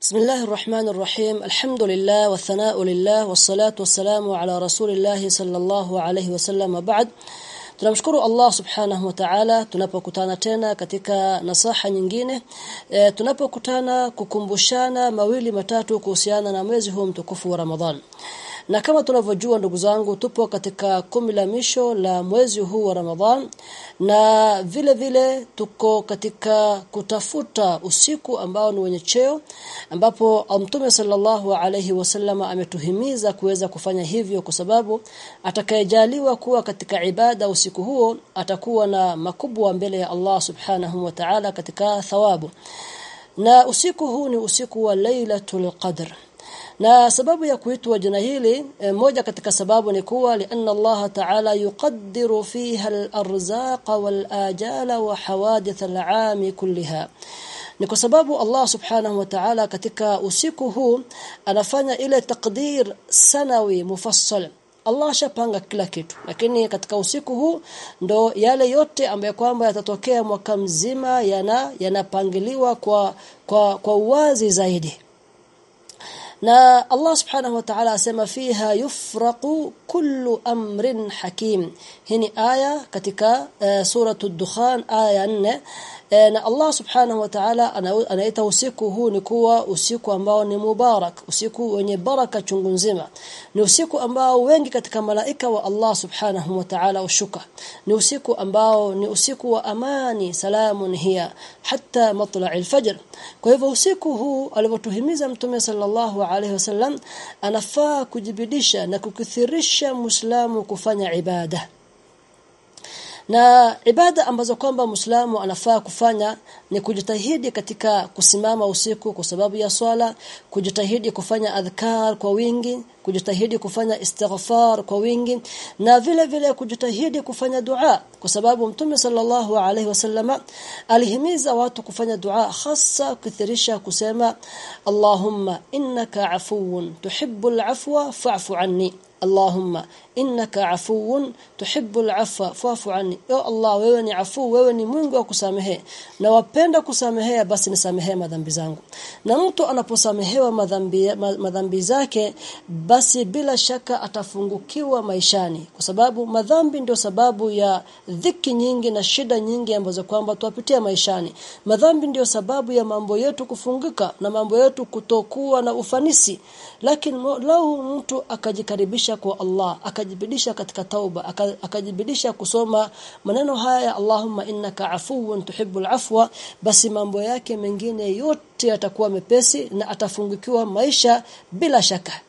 بسم الله الرحمن الرحيم الحمد لله والثناء لله والصلاة والسلام على رسول الله صلى الله عليه وسلم بعد tunamshukuru Allah subhanahu wa ta'ala tunapokutana tena katika nasaha nyingine e, tunapokutana kukumbushana mawili matatu kuhusiana na mwezi huu mtukufu wa Ramadhan na kama tunavyojua ndugu zangu tupo katika kumi la misho la mwezi huu wa Ramadhan na vile vile tuko katika kutafuta usiku ambao ni wenye cheo ambapo Mtume sallallahu alayhi wasallam ametuhimiza kuweza kufanya hivyo kwa sababu atakayejaliwa kuwa katika ibada usiku huo atakuwa na makubwa mbele ya Allah subhanahu wa ta'ala katika thawabu. Na usiku huu ni usiku wa Lailatul Qadr na sababu ya kuitwa jina hili e, moja katika sababu ni kuwa lianna Allah Ta'ala yuqaddiru fiha al-arzaq wal-ajala wa hawadith al-aami kulliha. Ni kwa sababu Allah Subhanahu wa Ta'ala katika usiku huu anafanya ile takdir sanawi mufassal. Allah shapanga kila kitu. Lakini katika usiku huu ndo yale yote ambayo kwamba yatatokea mwaka mzima yana yanapangiliwa kwa kwa kwa uwazi zaidi na Allah subhanahu wa ta'ala asema fiha yufraqu kullu amrin hakim. Hii ni aya katika uh, suratu ad-dukhan aya 4 na Allah subhanahu wa ta'ala anaita usiku huu ni kuwa usiku ambao ni mubarak usiku wenye baraka chungu nzima. Ni usiku ambao wengi katika malaika wa Allah subhanahu wa ta'ala ushuka ni usiku ambao ni usiku wa amani salamun hiya hatta matla' al-fajr. Kwa hivyo usiku huu alivyotuhimiza mtume sallallahu alaihi wasallam anafaa kujibidisha na kukithirisha muislamu kufanya ibada. Na ibada ambazo kwamba Muislamu anafaa kufanya ni kujitahidi katika kusimama usiku kwa sababu ya swala, kujitahidi kufanya adhkar kwa wingi, kujitahidi kufanya istighfar kwa wingi na vile vile kujitahidi kufanya dua kwa sababu Mtume sallallahu alaihi wasallama alihimiza watu kufanya dua hasa kuthirisha kusema Allahumma innaka afuwun tuhibbul afwa fa'fu anni. Allahumma innaka afuwun tuhibbul afwa fa'fu anni. Ya Allah wewe ni afu wewe ni Mungu wa kusamehe. Na wapenda kusamehea basi nisamehee madhambi zangu. Na mtu anaposamehewa madhambi madhambi zake basi bila shaka atafungukiwa maishani. Kwa sababu madhambi ndio sababu ya dhiki nyingi na shida nyingi ambazo kwamba tuwapitia maishani. Madhambi ndio sababu ya mambo yetu kufungika na mambo yetu kutokuwa na ufanisi. Lakini lau mtu akajikaribisha kwa Allah akajibidisha katika tauba akajibidisha kusoma maneno haya Allahumma innaka afuwun tuhibbul afwa basi mambo yake mengine yote yatakuwa mepesi na atafungukiwa maisha bila shaka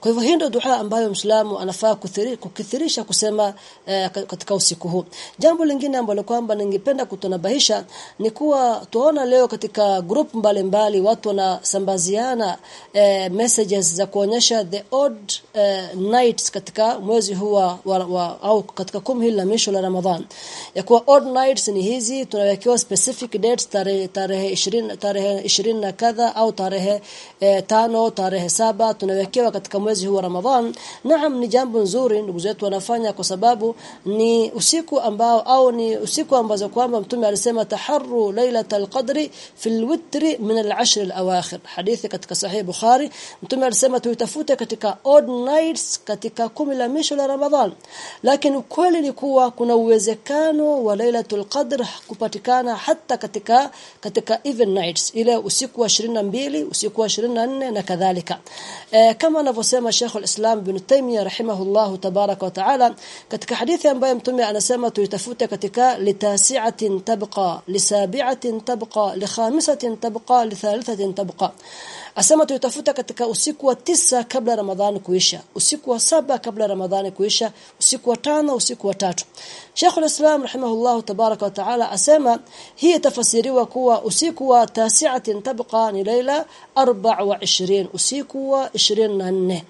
kwa hivyo hindo ndio dua ambayo mslamu anafaa kukithirisha kusema eh, katika usiku huu. Jambo lingine ambalo kwamba ningependa kutonabahisha ni kuwa tuona leo katika group mbalimbali watu wanasambaziana eh, messages za kuonyesha the odd eh, nights katika mwezi huu wa, wa, wa au katika kumi hili la misho la Ramadhan. Ya kuwa odd nights ni hizi tunawekewa specific dates tarehe tarehe 20 tarehe 20 na kadha au tarehe eh, tano tarehe saba tunawekewa katika mwezi huu wa Ramadhan. Naam ni jambo nzuri ndugu zetu wanafanya kwa sababu ni usiku ambao au ni usiku ambazo kwamba mtume alisema taharru lailatal qadri fil witri min al-ashr al-awakhir hadithi katika sahih bukhari. Mtume alisema tuitafute katika odd nights katika kumi la misho la Ramadhan. Lakini ukweli ni kuwa kuna uwezekano wa lailatul qadr kupatikana hata katika katika even nights ile usiku wa 22 usiku wa 24 na kadhalika. E, kama anavyosema Sheikh al-Islam Ibn Taymiyyah rahimahullahu tabaraka wa taala katika hadithi ambayo mtume anasema tuitafute katika litasi'atin tabqa lisabi'atin tabqa likhamisatin tabqa lithalithatin tabqa asema tuitafuta katika usiku wa tisa kabla Ramadhani kuisha usiku wa saba kabla Ramadhani kuisha usiku wa tano usiku wa tatu Sheikh al-Islam rahimahullahu tabaraka wa taala asema hii tafasiriwa kuwa usiku wa tasi'atin tabqa ni laila 24 usiku wa 24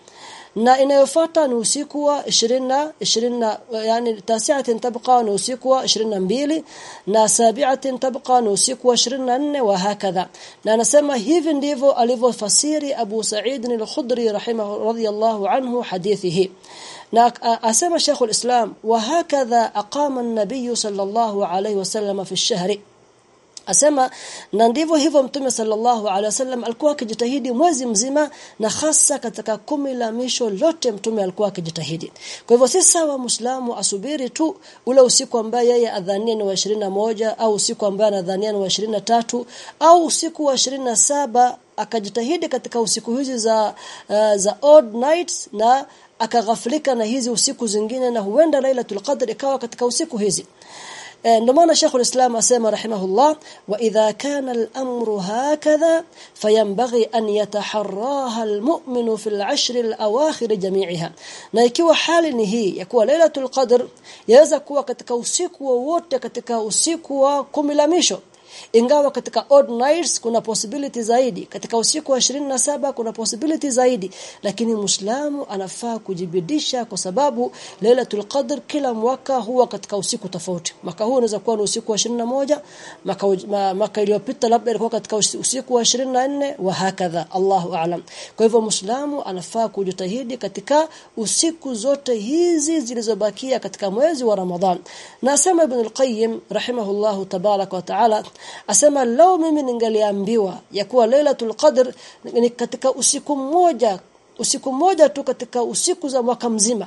na inayofuata ni usiku wa 20 20 yani tasiatin tabqa ni usiku wa 22 na sabiatin tabqa ni usiku wa 24 wa hakadha na anasema hivi ndivyo alivyofasiri Abu Sa'id al-Khudri rahimahu radiyallahu anhu hadithihi na asema Sheikh al-Islam wa hakadha aqama an-nabiy sallallahu alayhi wasallam fi ash-shahri asema na ndivyo hivyo mtume sallallahu alaihi wasallam alikuwa akijitahidi mwezi mzima na hasa katika kumi la misho lote mtume alikuwa akijitahidi. Kwa hivyo si sawa muislamu asubiri tu ule usiku ambaye yeye adhania ni wa moja au usiku ambaye anadhania ni wa tatu au usiku wa saba akajitahidi katika usiku hizi za uh, za odd nights na akaghaflika na hizi usiku zingine na huenda Lailatul Qadr ikawa katika usiku hizi ndio maana Sheikh al-Islam asema rahimahullah wa idha kana al-amru hakadha fayanbaghi an yataharraha al-mu'minu fi al-ashr al-awakhir jami'iha na ikiwa hali ni hii ya kuwa Lailatul Qadr yaweza kuwa katika usiku wowote katika usiku wa kumi la misho ingawa katika odd nights kuna possibility zaidi katika usiku wa saba kuna possibility zaidi lakini muislamu anafaa kujibidisha kwa sababu Lailatul Qadr kila mwaka huwa katika usiku tofauti. Mwaka huu unaweza kuwa ni usiku wa moja mwaka mwaka iliyopita labda ilikuwa katika usiku wa 24 wa hakadha. Allahu aalam kwa hivyo muislamu anafaa kujitahidi katika usiku zote hizi zilizobakia katika mwezi wa Ramadhan nasema asema Ibn al-Qayyim rahimahullahu tabarak wa ta'ala asema lao mimi ningaliambiwa ya kuwa Lailatul Qadr ni katika usiku mmoja usiku mmoja tu katika usiku za mwaka mzima.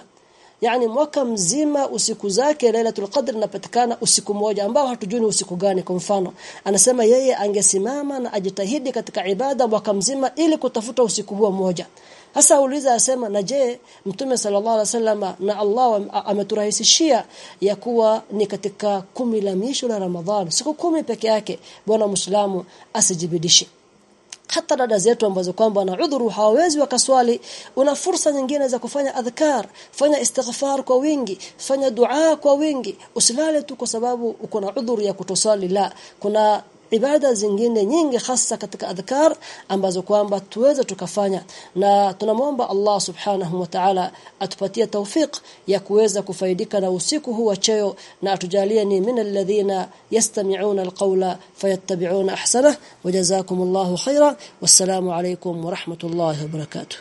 Yani mwaka mzima usiku zake Lailatul Qadr inapatikana usiku mmoja ambao hatujui usiku gani kwa mfano. Anasema yeye angesimama na ajitahidi katika ibada mwaka mzima ili kutafuta usiku huo mmoja hasa uliza asema na je mtume sallallahu alaihi wasallam na Allah ameturahisishia ya kuwa ni katika kumi la misho la Ramadhan? Siku kumi peke yake bwana muislamu asijibidishe. Hata dada zetu ambazo kwamba na udhuru hawawezi wakaswali una fursa nyingine za kufanya adhkar fanya istighfar kwa wingi fanya dua kwa wingi. Usilale tu kwa sababu uko na udhuru ya kutosali la. Kuna ibada zingine nyingi hasa katika adhkar ambazo kwamba tuweze tukafanya. Na tunamwomba Allah subhanahu wa ta'ala atupatie tawfik ya kuweza kufaidika na usiku huu wa cheo na atujalie ni min alladhina yastami'una alqawla fayattabi'una ahsana wajazakumullahu khaira wassalamu alaykum wa rahmatullahi wa barakatuh